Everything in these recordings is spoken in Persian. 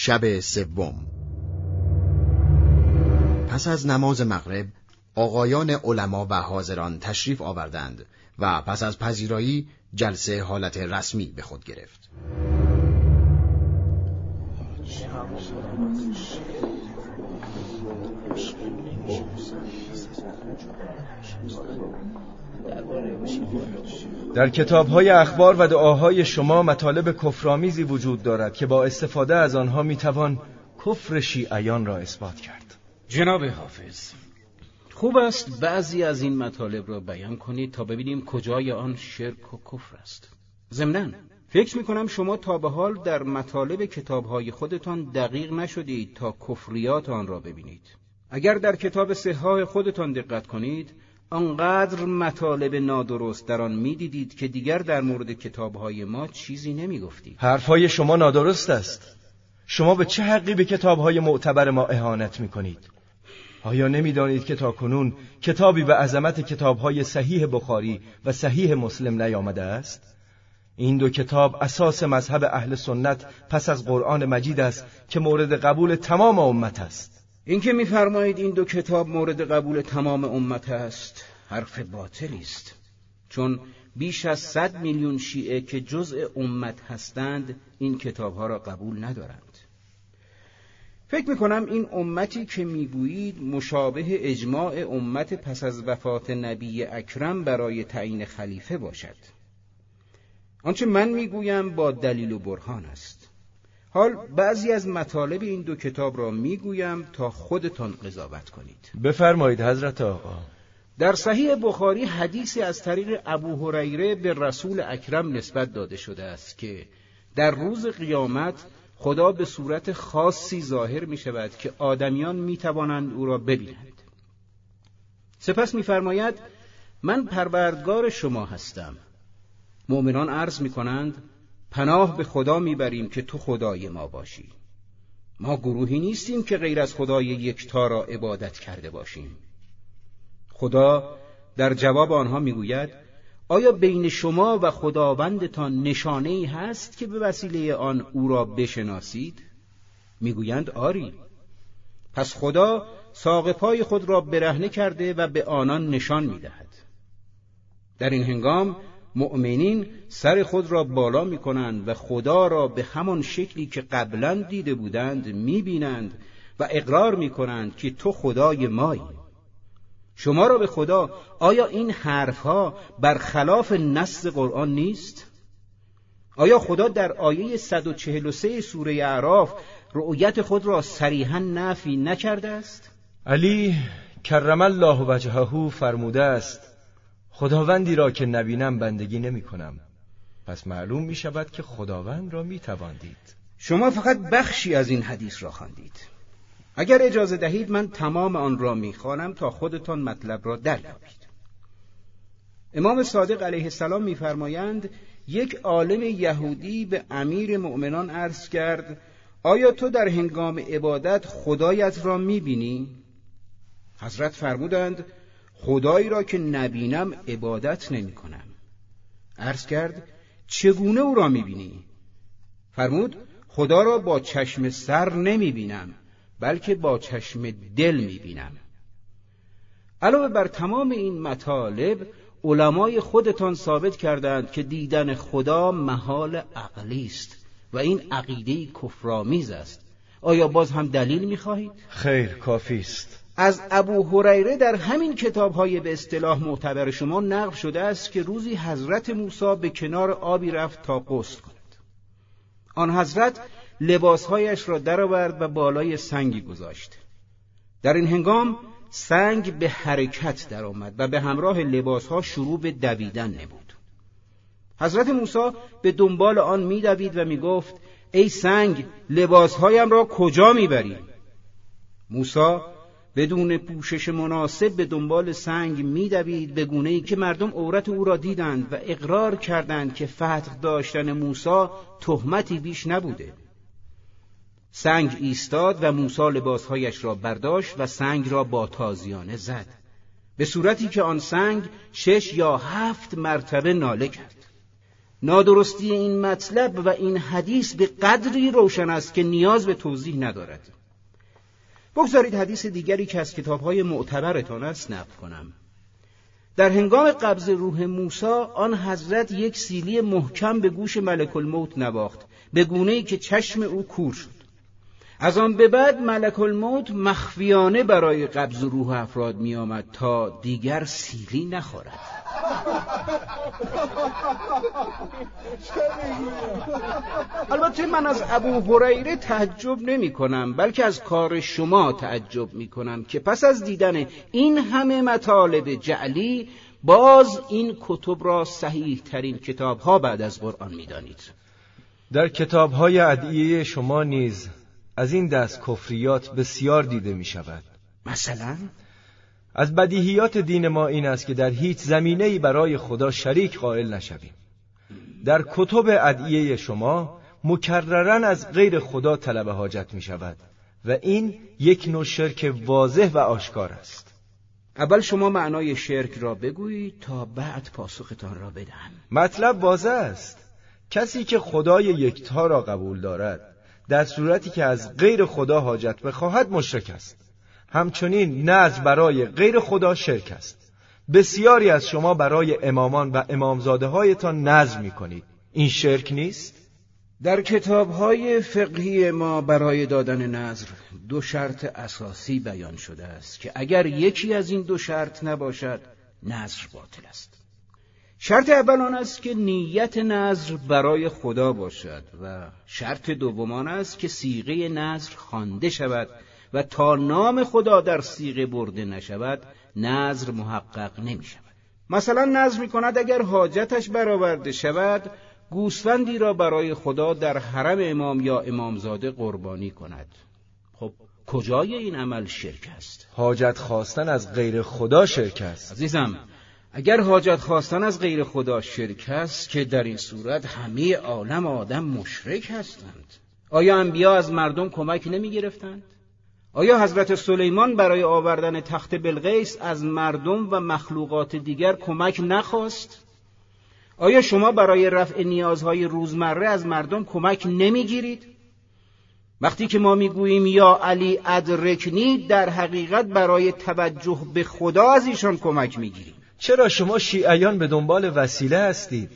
شب سوم پس از نماز مغرب آقایان علما و حاضران تشریف آوردند و پس از پذیرایی جلسه حالت رسمی به خود گرفت. در کتابهای اخبار و دعاهای شما مطالب کفرآمیزی وجود دارد که با استفاده از آنها می‌توان کفر شیعیان را اثبات کرد. جناب حافظ خوب است بعضی از این مطالب را بیان کنید تا ببینیم کجای آن شرک و کفر است. ضمناً فکر می کنم شما تا به حال در مطالب کتابهای خودتان دقیق نشدید تا کفریات آن را ببینید. اگر در کتاب صحاح خودتان دقت کنید آنقدر مطالب نادرست در آن می‌دیدید که دیگر در مورد کتابهای ما چیزی نمی‌گفتید. حرفهای شما نادرست است. شما به چه حقی به کتابهای معتبر ما اهانت می‌کنید؟ آیا نمی‌دانید که تا کنون کتابی به عظمت کتابهای صحیح بخاری و صحیح مسلم نیامده است؟ این دو کتاب اساس مذهب اهل سنت پس از قرآن مجید است که مورد قبول تمام امت است. اینکه میفرمایید این دو کتاب مورد قبول تمام امت است. حرف باطلی است چون بیش از صد میلیون شیعه که جزء امت هستند این کتابها را قبول ندارند. فکر می‌کنم این امتی که می‌گویید مشابه اجماع امت پس از وفات نبی اکرم برای تعیین خلیفه باشد. آنچه من می‌گویم با دلیل و برهان است. حال بعضی از مطالب این دو کتاب را می‌گویم تا خودتان قضاوت کنید. بفرمایید حضرت آقا. در صحیح بخاری حدیثی از طریق ابو هریره به رسول اکرم نسبت داده شده است که در روز قیامت خدا به صورت خاصی ظاهر می شود که آدمیان می توانند او را ببینند. سپس میفرماید من پروردگار شما هستم. مؤمنان عرض می کنند پناه به خدا می‌بریم که تو خدای ما باشی. ما گروهی نیستیم که غیر از خدای یکتا را عبادت کرده باشیم. خدا در جواب آنها می‌گوید آیا بین شما و خداوندتان نشانه ای هست که به وسیله آن او را بشناسید؟ می‌گویند آری. پس خدا ساق پای خود را برهنه کرده و به آنان نشان می‌دهد. در این هنگام مؤمنین سر خود را بالا می کنند و خدا را به همان شکلی که قبلا دیده بودند می بینند و اقرار می کنند که تو خدای مایی. شما را به خدا آیا این حرفها برخلاف نص قرآن نیست؟ آیا خدا در آیه 143 سوره اعراف رؤیت خود را صریحا نفی نکرده است؟ علی کرم الله وجهه فرموده است خداوندی را که نبینم بندگی نمی کنم پس معلوم می شود که خداوند را می تواندید شما فقط بخشی از این حدیث را خواندید. اگر اجازه دهید من تمام آن را می‌خوانم تا خودتان مطلب را دریابید امام صادق علیه السلام میفرمایند یک عالم یهودی به امیر مؤمنان عرض کرد آیا تو در هنگام عبادت خدایت را می‌بینی؟ حضرت فرمودند خدایی را که نبینم عبادت نمی کنم عرض کرد چگونه او را می بینی؟ فرمود خدا را با چشم سر نمی بینم بلکه با چشم دل می بینم علاوه بر تمام این مطالب علمای خودتان ثابت کردند که دیدن خدا محال عقلی است و این عقیده کفرآمیز است. آیا باز هم دلیل می‌خواهید؟ خیر کافی است. از ابو هریره در همین کتاب های به اصطلاح معتبر شما نقل شده است که روزی حضرت موسی به کنار آبی رفت تا غسل کند. آن حضرت لباسهایش را درآورد و بالای سنگی گذاشت. در این هنگام سنگ به حرکت درآمد و به همراه لباسها شروع به دویدن نمود. حضرت موسی به دنبال آن میدوید و می‌گفت ای سنگ لباسهایم را کجا می‌بری؟ موسی بدون پوشش مناسب به دنبال سنگ میدوید به گونه ای که مردم عورت او را دیدند و اقرار کردند که فتح داشتن موسی تهمتی بیش نبوده. سنگ ایستاد و موسی لباسهایش را برداشت و سنگ را با تازیانه زد. به صورتی که آن سنگ شش یا هفت مرتبه ناله کرد. نادرستی این مطلب و این حدیث به قدری روشن است که نیاز به توضیح ندارد. بگذارید حدیث دیگری که از کتابهای معتبرتان است نقل کنم. در هنگام قبض روح موسی آن حضرت یک سیلی محکم به گوش ملک الموت نواخت به گونه ای که چشم او کور شد. از آن به بعد ملک الموت مخفیانه برای قبض روح افراد می آمد تا دیگر سیلی نخورد البته من از ابو هریره تعجب نمی کنم بلکه از کار شما تعجب می کنم که پس از دیدن این همه مطالب جعلی باز این کتب را صحیح ترین کتاب ها بعد از قرآن می دانید. در کتاب های شما نیز از این دست کفریات بسیار دیده می شود مثلا؟ از بدیهیات دین ما این است که در هیچ زمینه برای خدا شریک قائل نشویم. در کتب ادعیه شما مکررن از غیر خدا طلب حاجت می شود و این یک نوع شرک واضح و آشکار است. اول شما معنای شرک را بگویید تا بعد پاسختان را بدهم. مطلب واضح است. کسی که خدای یکتا را قبول دارد در صورتی که از غیر خدا حاجت بخواهد مشرک است. همچنین نظر برای غیر خدا شرک است. بسیاری از شما برای امامان و امامزاده هایتان نظر می کنید این شرک نیست؟ در کتاب های فقهی ما برای دادن نظر دو شرط اساسی بیان شده است که اگر یکی از این دو شرط نباشد نظر باطل است. شرط اول آن است که نیت نظر برای خدا باشد و شرط دوم آن است که سیغه نظر خوانده شود و تا نام خدا در سیغه برده نشود نظر محقق نمی شود. مثلا نظر می کند اگر حاجتش برآورده شود گوسفندی را برای خدا در حرم امام یا امامزاده قربانی کند. خب کجای این عمل شرک است؟ حاجت خواستن از غیر خدا شرک است. عزیزم اگر حاجت خواستن از غیر خدا شرک است که در این صورت همه عالم آدم مشرک هستند آیا انبیا از مردم کمک نمی گرفتند؟ آیا حضرت سلیمان برای آوردن تخت بلغیس از مردم و مخلوقات دیگر کمک نخواست؟ آیا شما برای رفع نیازهای روزمره از مردم کمک نمی‌گیرید؟ وقتی که ما می‌گوییم یا علی ادرکنی در حقیقت برای توجه به خدا از ایشان کمک می‌گیریم چرا شما شیعیان به دنبال وسیله هستید؟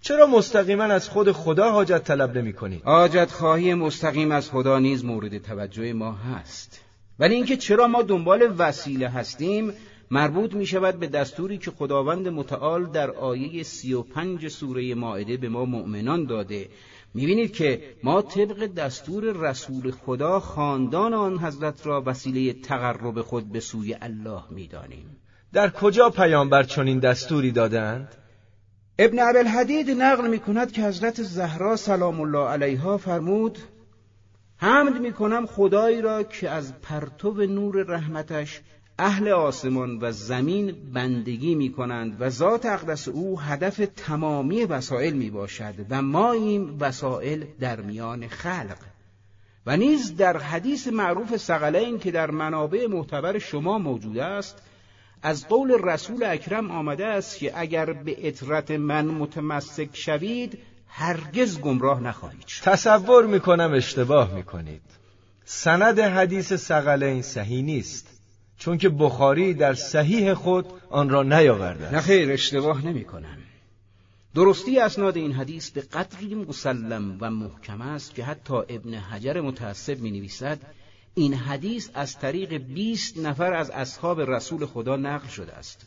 چرا مستقیما از خود خدا حاجت طلب نمی کنید؟ حاجت خواهی مستقیم از خدا نیز مورد توجه ما هست ولی اینکه چرا ما دنبال وسیله هستیم مربوط می شود به دستوری که خداوند متعال در آیه سی و پنج سوره ماعده به ما مؤمنان داده می‌بینید که ما طبق دستور رسول خدا خاندان آن حضرت را وسیله تقرب خود به سوی الله می‌دانیم در کجا پیامبر چنین دستوری دادند؟ ابن عبدالحدید نقل می کند که حضرت زهرا سلام الله علیها فرمود حمد می کنم خدایی را که از پرتو نور رحمتش اهل آسمان و زمین بندگی می کنند و ذات اقدس او هدف تمامی وسائل می باشد و ما این وسائل در میان خلق و نیز در حدیث معروف سقلین که در منابع معتبر شما موجود است از قول رسول اکرم آمده است که اگر به اطرت من متمسک شوید هرگز گمراه نخواهید شد. تصور می‌کنم اشتباه می‌کنید. سند حدیث سقلین صحیح نیست چون که بخاری در صحیح خود آن را نیاورده نه خیر اشتباه نمی‌کنم. درستی اسناد این حدیث به قدری مسلم و محکم است که حتی ابن حجر متعصب می نویسد این حدیث از طریق 20 نفر از اصحاب رسول خدا نقل شده است.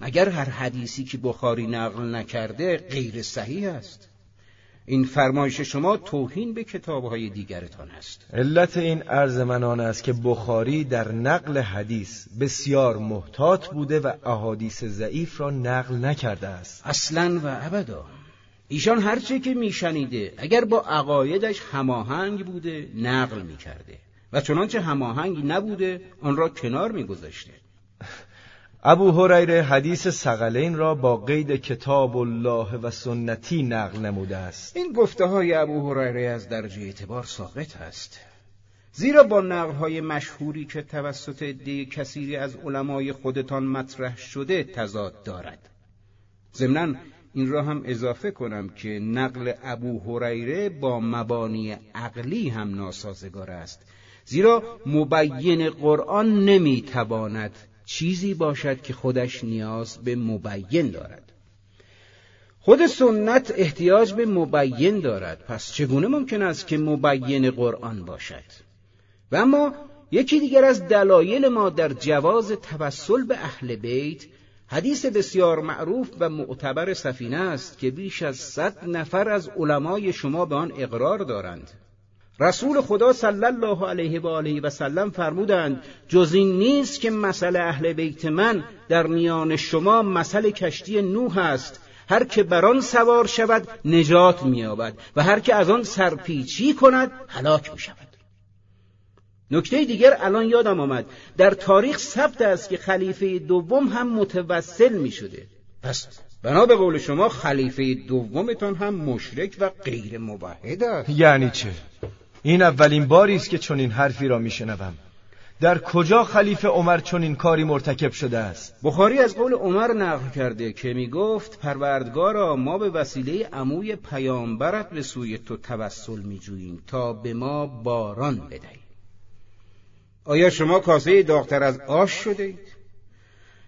مگر هر حدیثی که بخاری نقل نکرده غیر صحیح است؟ این فرمایش شما توهین به کتابهای دیگرتان است. علت این عرض من آن است که بخاری در نقل حدیث بسیار محتاط بوده و احادیث ضعیف را نقل نکرده است. اصلا و ابدا. ایشان هرچه که میشنیده اگر با عقایدش هماهنگ بوده نقل می‌کرده. و چنانچه هماهنگ نبوده آن را کنار میگذاشته. ابو هریره حدیث سقلین را با قید کتاب الله و سنتی نقل نموده است. این گفته های ابو هریره از درجه اعتبار ساقط است. زیرا با نقل های مشهوری که توسط عده کثیری از علمای خودتان مطرح شده تضاد دارد. ضمنا این را هم اضافه کنم که نقل ابو هریره با مبانی عقلی هم ناسازگار است. زیرا مبین قرآن نمی‌تواند چیزی باشد که خودش نیاز به مبین دارد. خود سنت احتیاج به مبین دارد. پس چگونه ممکن است که مبین قرآن باشد؟ و اما یکی دیگر از دلایل ما در جواز توسل به اهل بیت حدیث بسیار معروف و معتبر سفینه است که بیش از صد نفر از علمای شما به آن اقرار دارند. رسول خدا صلی الله علیه و آله و سلم فرمودند جز این نیست که مسئله اهل بیت من در میان شما مسئله کشتی نوح است. هر که بر آن سوار شود نجات مییابد و هر که از آن سرپیچی کند هلاک می شود نکته دیگر الان یادم آمد. در تاریخ ثبت است که خلیفه دوم هم متوسل می شده پس بنا به قول شما خلیفه دومتان هم مشرک و غیر موحد است. یعنی چه؟ این اولین باری است که چنین حرفی را میشنوم. در کجا خلیفه عمر چنین کاری مرتکب شده است؟ بخاری از قول عمر نقل کرده که می گفت پروردگارا ما به وسیله عموی پیامبرت به سوی تو توسل می جوییم تا به ما باران بدهی آیا شما کاسه داغتر از آش شده اید؟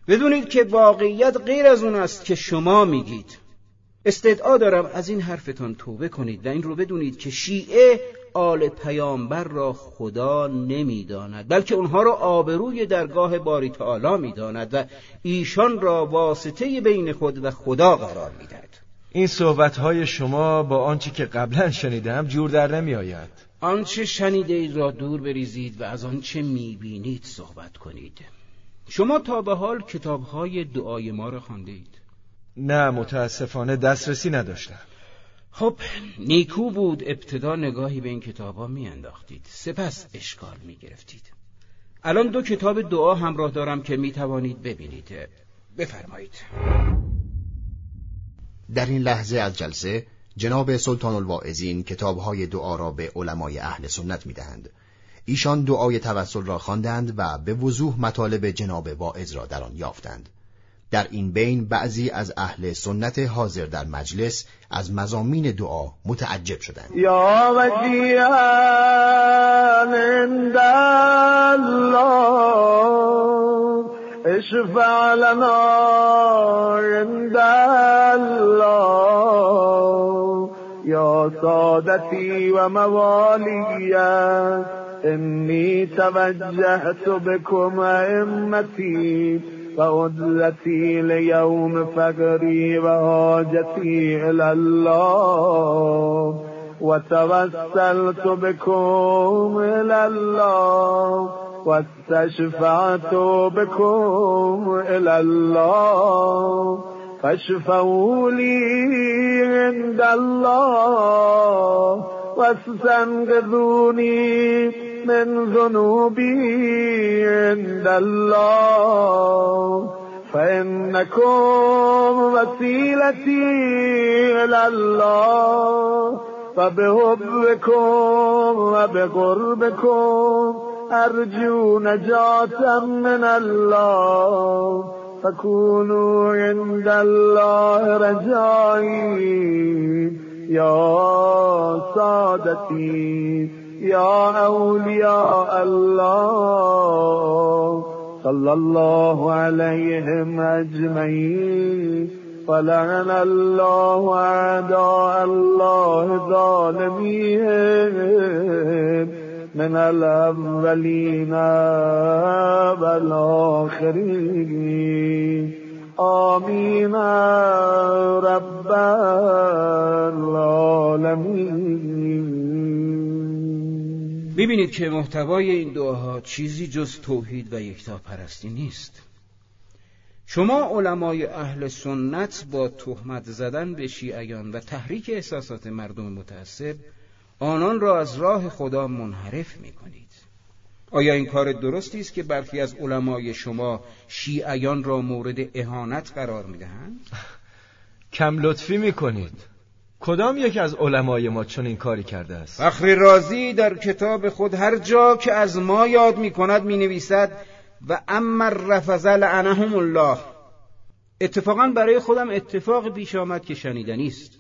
بدونید که واقعیت غیر از اون است که شما میگید. استدعا دارم از این حرفتان توبه کنید و این رو بدونید که شیعه آل پیامبر را خدا نمی‌داند بلکه اونها را آبروی درگاه باری تعالی می‌داند و ایشان را واسطه بین خود و خدا قرار می‌دهد. این صحبتهای شما با آنچه که قبلا شنیدم جور در نمی آید آنچه شنیده اید را دور بریزید و از آنچه می‌بینید صحبت کنید. شما تا به حال کتابهای دعای ما را خوانده اید. نه متاسفانه دسترسی نداشتم. خب نیکو بود ابتدا نگاهی به این کتاب ها می انداختید سپس اشکال می گرفتید الان دو کتاب دعا همراه دارم که می توانید ببینید بفرمایید در این لحظه از جلسه جناب سلطان الواعظین کتابهای دعا را به علمای اهل سنت می‌دهند. ایشان دعای توسل را خواندند و به وضوح مطالب جناب واعظ را در آن یافتند. در این بین بعضی از اهل سنت حاضر در مجلس از مزامین دعا متعجب شدند. یا وجیان عند الله اشفع لنا عند الله. یا سادتی و موالی انی توجهت بكم ائمتی. فعدلتي ليوم فقري وحاجتي إلى الله وتوسلت بكم إلى الله واستشفعت بكم إلى الله فاشفعوا لي عند الله واستنقذوني من ذنوبي عند الله. فإنكم وسيلتي إلى الله. فبحبكم وبقربكم أرجو نجاة من الله. فكونوا عند الله رجائي يا سادتي يا أولياء الله صلى الله عليهم أجمعين. فلعن الله أعداء الله ظالمين. من الأولين والآخرين. آمين رب العالمين ببینید که محتوای این دعاها چیزی جز توحید و یکتا پرستی نیست. شما علمای اهل سنت با تهمت زدن به شیعیان و تحریک احساسات مردم متعصب آنان را از راه خدا منحرف می کنید آیا این کار درستی است که برخی از علمای شما شیعیان را مورد اهانت قرار می دهند؟ کم لطفی می کنید کدام یک از علمای ما چون این کاری کرده است؟ فخر رازی در کتاب خود هر جا که از ما یاد می کند می نویسد و امر رفض لعنهم الله. اتفاقا برای خودم اتفاق پیش آمد که شنیدنی است.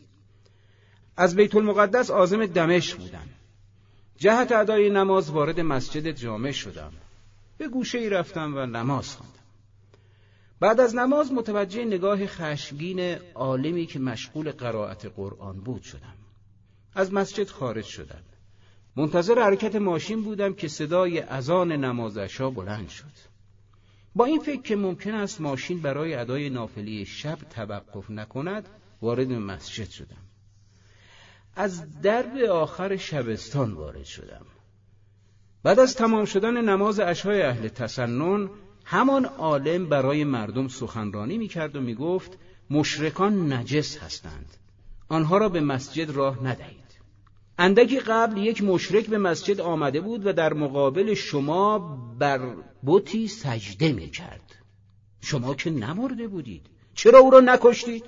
از بیت المقدس آزم دمشق بودم. جهت ادای نماز وارد مسجد جامع شدم. به گوشه ای رفتم و نماز خواندم. بعد از نماز متوجه نگاه خشمگین عالمی که مشغول قرائت قرآن بود شدم. از مسجد خارج شدم. منتظر حرکت ماشین بودم که صدای اذان نمازشا بلند شد. با این فکر که ممکن است ماشین برای ادای نافلی شب توقف نکند وارد مسجد شدم. از درب آخر شبستان وارد شدم. بعد از تمام شدن نماز اشهای اهل تسنن همان عالم برای مردم سخنرانی می‌کرد و می‌گفت مشرکان نجس هستند. آنها را به مسجد راه ندهید. اندکی قبل یک مشرک به مسجد آمده بود و در مقابل شما بر بوتی سجده می کرد شما که نمرده بودید. چرا او را نکشتید؟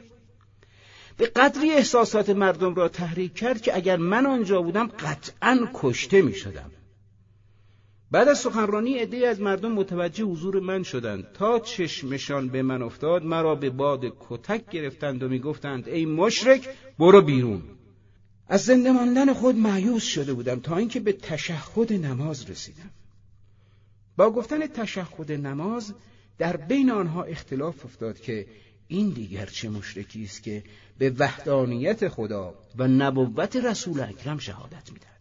به قدری احساسات مردم را تحریک کرد که اگر من آنجا بودم قطعا کشته می شدم بعد از سخنرانی عده از مردم متوجه حضور من شدند. تا چشمشان به من افتاد مرا به باد کتک گرفتند و می‌گفتند ای مشرک برو بیرون. از زنده ماندن خود معیوس شده بودم تا اینکه به تشهد نماز رسیدم. با گفتن تشهد نماز در بین آنها اختلاف افتاد که این دیگر چه مشرکی است که به وحدانیت خدا و نبوت رسول اکرم شهادت می‌دهد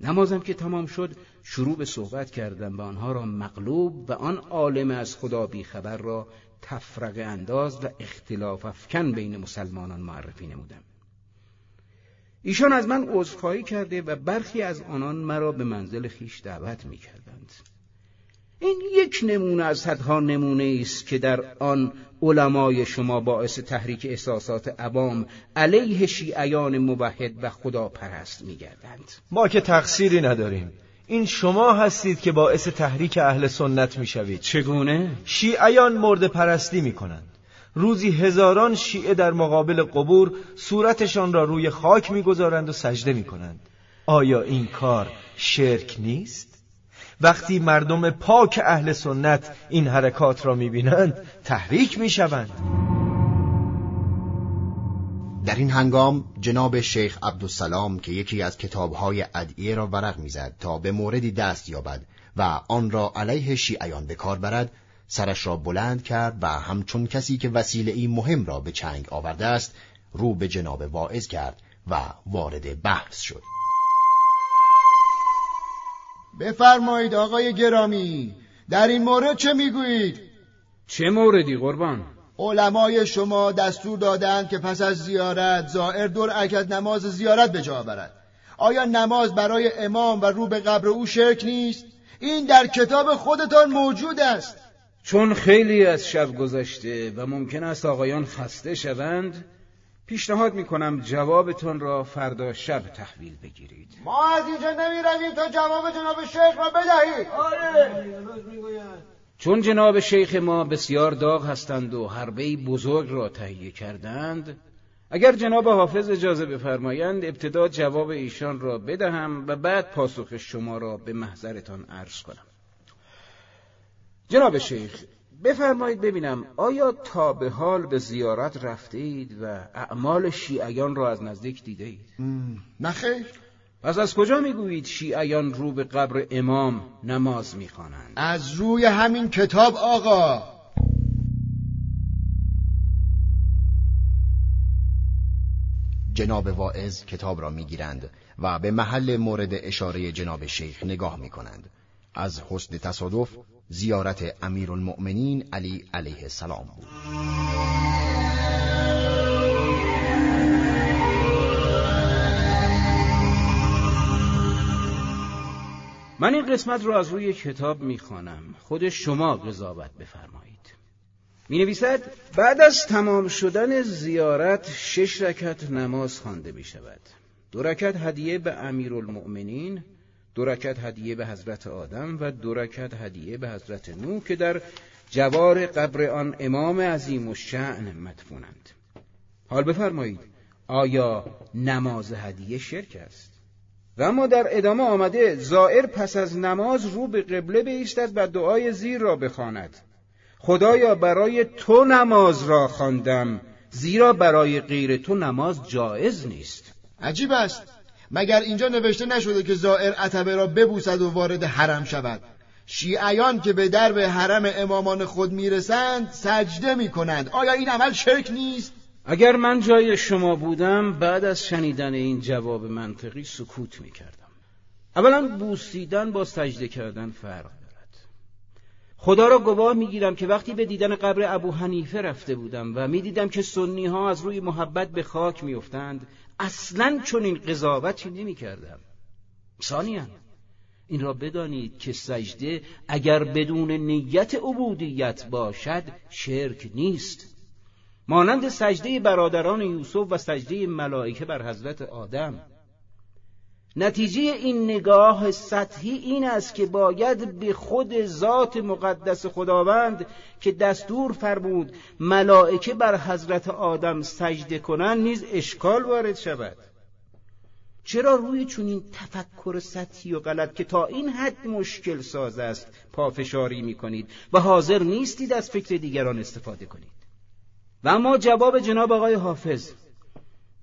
نمازم که تمام شد شروع به صحبت کردم و آنها را مغلوب و آن عالم از خدا بیخبر را تفرق انداز و اختلاف افکن بین مسلمانان معرفی نمودم ایشان از من عذرخواهی کرده و برخی از آنان مرا به منزل خیش دعوت می کردند. این یک نمونه از صدها نمونه است که در آن علمای شما باعث تحریک احساسات عوام علیه شیعیان موحد و خدا پرست می گردند. ما که تقصیری نداریم. این شما هستید که باعث تحریک اهل سنت می شوید چگونه؟ شیعیان مرد پرستی می کنند روزی هزاران شیعه در مقابل قبور صورتشان را روی خاک می‌گذارند و سجده می‌کنند. آیا این کار شرک نیست؟ وقتی مردم پاک اهل سنت این حرکات را می‌بینند تحریک می‌شوند. در این هنگام جناب شیخ عبدالسلام که یکی از کتابهای ادعیه را ورق می‌زد تا به موردی دست یابد و آن را علیه شیعیان به کار برد سرش را بلند کرد و همچون کسی که وسیله ای مهم را به چنگ آورده است رو به جناب واعظ کرد و وارد بحث شد. بفرمایید آقای گرامی در این مورد چه می‌گویید؟ چه موردی قربان؟ علمای شما دستور دادند که پس از زیارت زائر دور رکعت نماز زیارت به جا برد آیا نماز برای امام و رو به قبر او شرک نیست؟ این در کتاب خودتان موجود است چون خیلی از شب گذشته و ممکن است آقایان خسته شوند پیشنهاد می‌کنم جوابتون را فردا شب تحویل بگیرید. ما از اینجا نمی رویم تا جواب جناب شیخ را بدهید. آره. چون جناب شیخ ما بسیار داغ هستند و حربه بزرگ را تهیه کردند اگر جناب حافظ اجازه بفرمایند ابتدا جواب ایشان را بدهم و بعد پاسخ شما را به محضرتان عرض کنم. جناب شیخ بفرمایید ببینم آیا تا به حال به زیارت رفته اید و اعمال شیعیان را از نزدیک دیده اید؟ نخیر پس از کجا می‌گویید شیعیان رو به قبر امام نماز می‌خوانند؟ از روی همین کتاب آقا جناب واعظ کتاب را می‌گیرند و به محل مورد اشاره جناب شیخ نگاه می‌کنند از حسن تصادف زیارت امیر المؤمنین علی علیه السلام بود. من این قسمت را از روی کتاب می‌خوانم. خود شما قضاوت بفرمایید. می نویسد بعد از تمام شدن زیارت شش رکت نماز خوانده می شود دو رکت هدیه به امیر المؤمنین دو رکت هدیه به حضرت آدم و دو رکت هدیه به حضرت نو که در جوار قبر آن امام عظیم و شعن مدفونند. حال بفرمایید آیا نماز هدیه شرک است؟ و اما در ادامه آمده زائر پس از نماز رو به قبله بیستد و دعای زیر را بخواند. خدایا برای تو نماز را خواندم زیرا برای غیر تو نماز جایز نیست. عجیب است. مگر اینجا نوشته نشده که زائر عتبه را ببوسد و وارد حرم شود؟ شیعیان که به درب حرم امامان خود می‌رسند سجده می‌کنند. آیا این عمل شرک نیست؟ اگر من جای شما بودم بعد از شنیدن این جواب منطقی سکوت می‌کردم. اولا بوسیدن با سجده کردن فرق دارد. خدا را گواه می‌گیرم که وقتی به دیدن قبر ابو حنیفه رفته بودم و می‌دیدم که سنی ها از روی محبت به خاک میافتند اصلا چون این قضاوتی نمی کردم ثانیا این را بدانید که سجده اگر بدون نیت عبودیت باشد شرک نیست. مانند سجده برادران یوسف و سجده ملائکه بر حضرت آدم. نتیجه این نگاه سطحی این است که باید به خود ذات مقدس خداوند که دستور فرمود ملائکه بر حضرت آدم سجده کنند نیز اشکال وارد شود. چرا روی چنین تفکر سطحی و غلط که تا این حد مشکل ساز است پافشاری می کنید و حاضر نیستید از فکر دیگران استفاده کنید؟ و اما جواب جناب آقای حافظ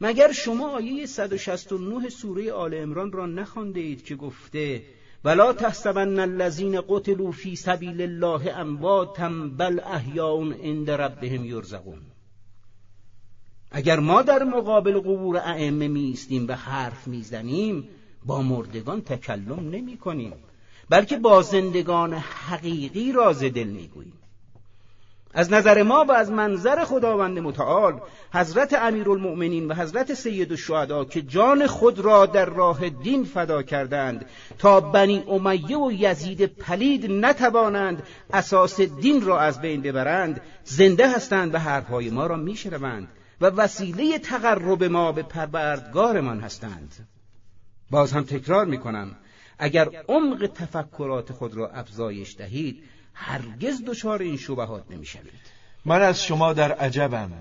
مگر شما آیه 169 سوره آل امران را نخوانده اید که گفته ولا تحسبن الذين قتلوا في سبيل الله امواتا بل احیاء عند ربهم یرزقون اگر ما در مقابل قبور ائمه میستیم و حرف می‌زنیم با مردگان تکلم نمی کنیم بلکه با زندگان حقیقی راز دل می‌گوییم. از نظر ما و از منظر خداوند متعال حضرت امیرالمؤمنین و حضرت سید الشهدا که جان خود را در راه دین فدا کردند تا بنی امیه و یزید پلید نتوانند اساس دین را از بین ببرند زنده هستند و حرفهای ما را میشنوند و وسیله تقرب ما به پروردگارمان هستند. باز هم تکرار می‌کنم اگر عمق تفکرات خود را افزایش دهید هرگز دچار این شبهات نمی‌شوید. من از شما در عجبم.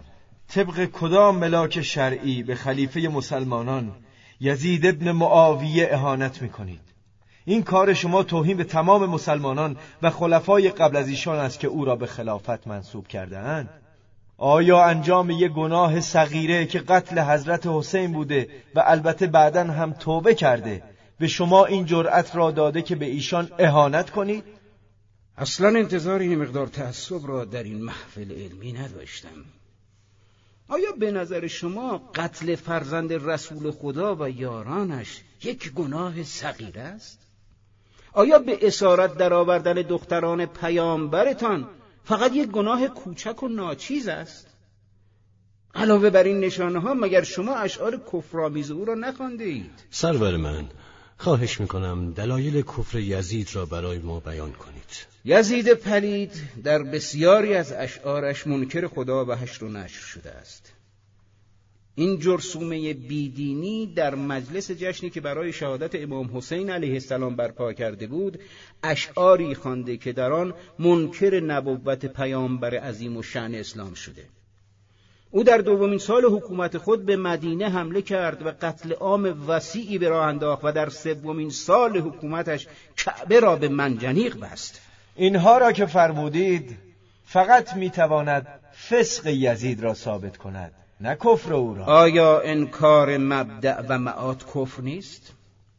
طبق کدام ملاک شرعی به خلیفه مسلمانان یزید ابن معاویه اهانت می‌کنید؟ این کار شما توهین به تمام مسلمانان و خلفای قبل از ایشان است که او را به خلافت منصوب کرده اند آیا انجام یک گناه صغیره که قتل حضرت حسین بوده و البته بعدا هم توبه کرده به شما این جرأت را داده که به ایشان اهانت کنید؟ اصلا انتظار این مقدار تعصب را در این محفل علمی نداشتم آیا به نظر شما قتل فرزند رسول خدا و یارانش یک گناه صغیر است؟ آیا به اسارت درآوردن دختران پیامبرتان فقط یک گناه کوچک و ناچیز است؟ علاوه بر این نشانه ها مگر شما اشعار کفرآمیز او را نخوانده اید؟ سرور من خواهش می‌کنم دلایل کفر یزید را برای ما بیان کنید. یزید پلید در بسیاری از اشعارش منکر خدا و حشر و نشر شده است. این جرسومه بیدینی در مجلس جشنی که برای شهادت امام حسین علیه السلام برپا کرده بود اشعاری خوانده که در آن منکر نبوت پیامبر عظیم و شعن اسلام شده. او در دومین سال حکومت خود به مدینه حمله کرد و قتل عام وسیعی به راه انداخت و در سومین سال حکومتش کعبه را به منجنیق بست اینها را که فرمودید فقط می‌تواند فسق یزید را ثابت کند نه کفر او را آیا انکار مبدع و معاد کفر نیست؟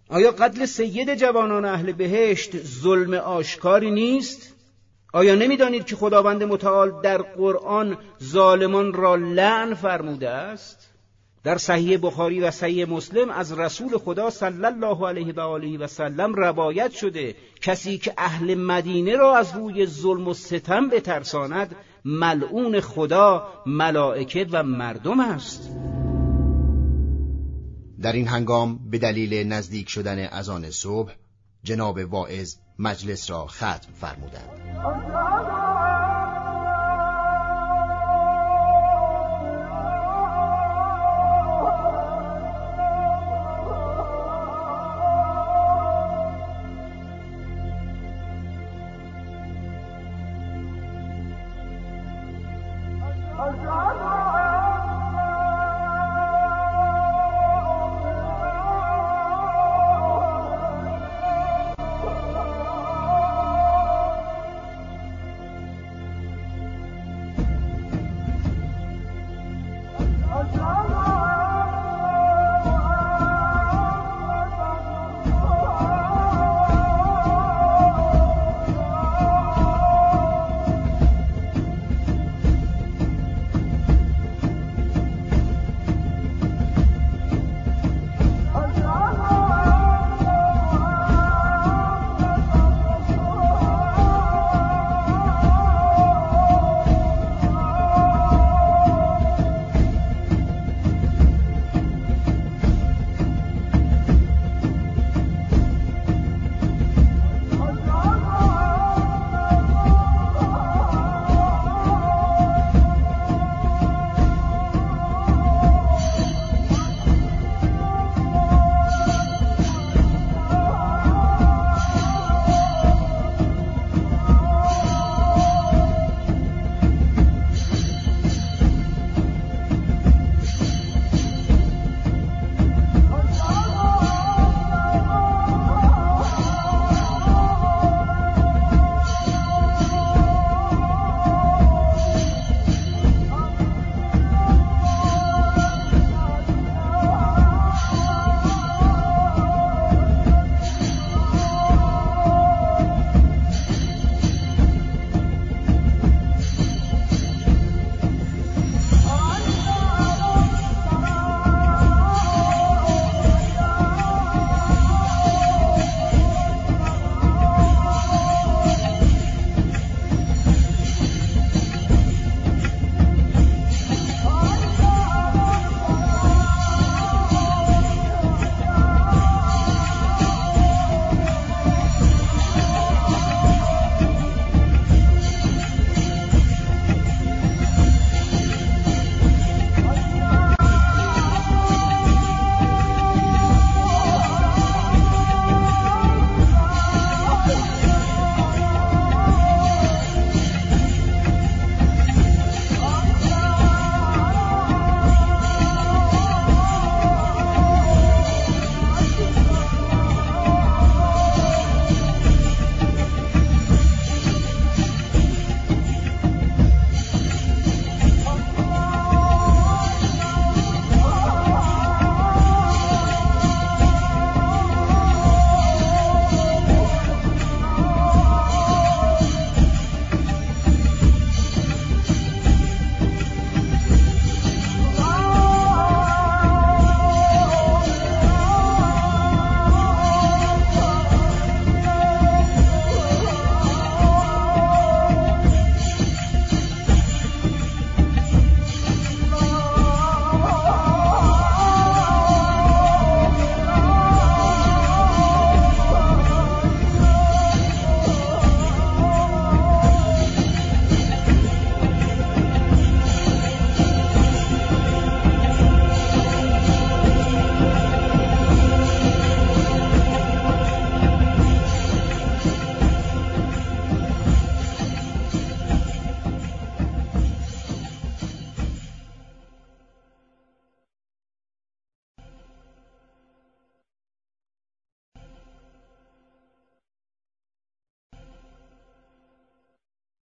آیا قتل سید جوانان اهل بهشت ظلم آشکاری نیست؟ آیا نمی‌دانید که خداوند متعال در قرآن ظالمان را لعن فرموده است؟ در صحیح بخاری و صحیح مسلم از رسول خدا صلی الله علیه و آله و سلم روایت شده کسی که اهل مدینه را از روی ظلم و ستم بترساند ملعون خدا ملائکه و مردم است در این هنگام به دلیل نزدیک شدن اذان صبح جناب واعظ مجلس را ختم فرمودند.